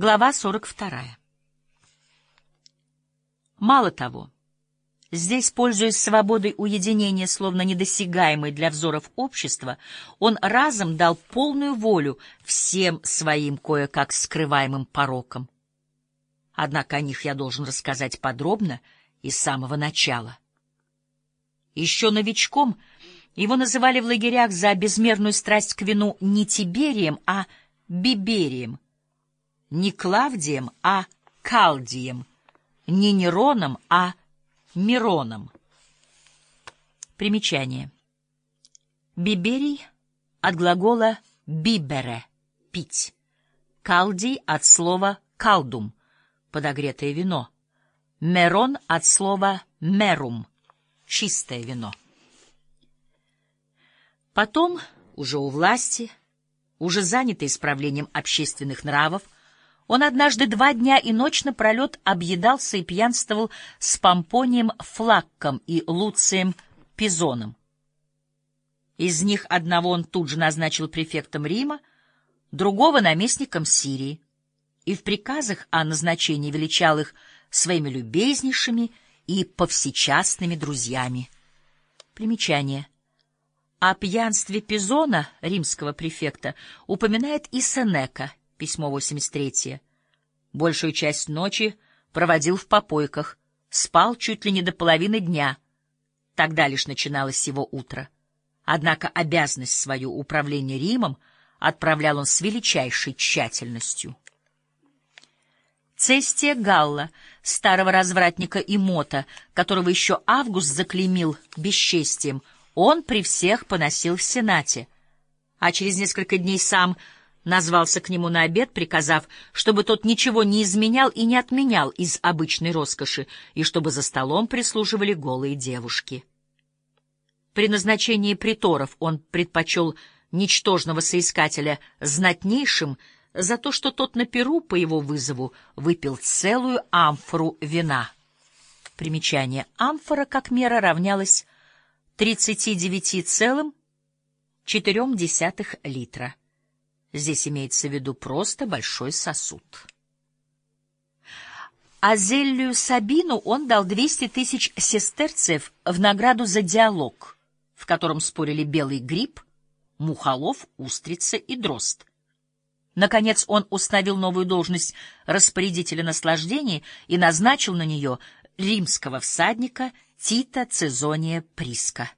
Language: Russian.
Глава 42. Мало того, здесь, пользуясь свободой уединения, словно недосягаемой для взоров общества, он разом дал полную волю всем своим кое-как скрываемым порокам. Однако о них я должен рассказать подробно и с самого начала. Еще новичком его называли в лагерях за безмерную страсть к вину не Тиберием, а Биберием, не Клавдием, а Калдием, не Нероном, а Мироном. Примечание. Биберий от глагола «бибере» — «пить». Калдий от слова «калдум» — подогретое вино. Мерон от слова «мерум» — чистое вино. Потом, уже у власти, уже занятый исправлением общественных нравов, он однажды два дня и ночь напролет объедался и пьянствовал с Помпонием Флакком и Луцием Пизоном. Из них одного он тут же назначил префектом Рима, другого — наместником Сирии, и в приказах о назначении величал их своими любезнейшими и повсечастными друзьями. Примечание. О пьянстве Пизона, римского префекта, упоминает и Сенека, письмо 83. Большую часть ночи проводил в попойках, спал чуть ли не до половины дня. Тогда лишь начиналось его утро. Однако обязанность свою управления Римом отправлял он с величайшей тщательностью. Цестия Галла, старого развратника и мота, которого еще Август заклеймил бесчестием, он при всех поносил в Сенате, а через несколько дней сам назвался к нему на обед, приказав, чтобы тот ничего не изменял и не отменял из обычной роскоши, и чтобы за столом прислуживали голые девушки. При назначении приторов он предпочел ничтожного соискателя знатнейшим за то, что тот на перу по его вызову выпил целую амфору вина. Примечание. Амфора, как мера, равнялась 39,4 литра. Здесь имеется в виду просто большой сосуд. Азеллию Сабину он дал 200 тысяч сестерцев в награду за диалог, в котором спорили белый гриб, мухолов, устрица и дрозд. Наконец он установил новую должность распорядителя наслаждений и назначил на нее римского всадника Тита Цезония Приска.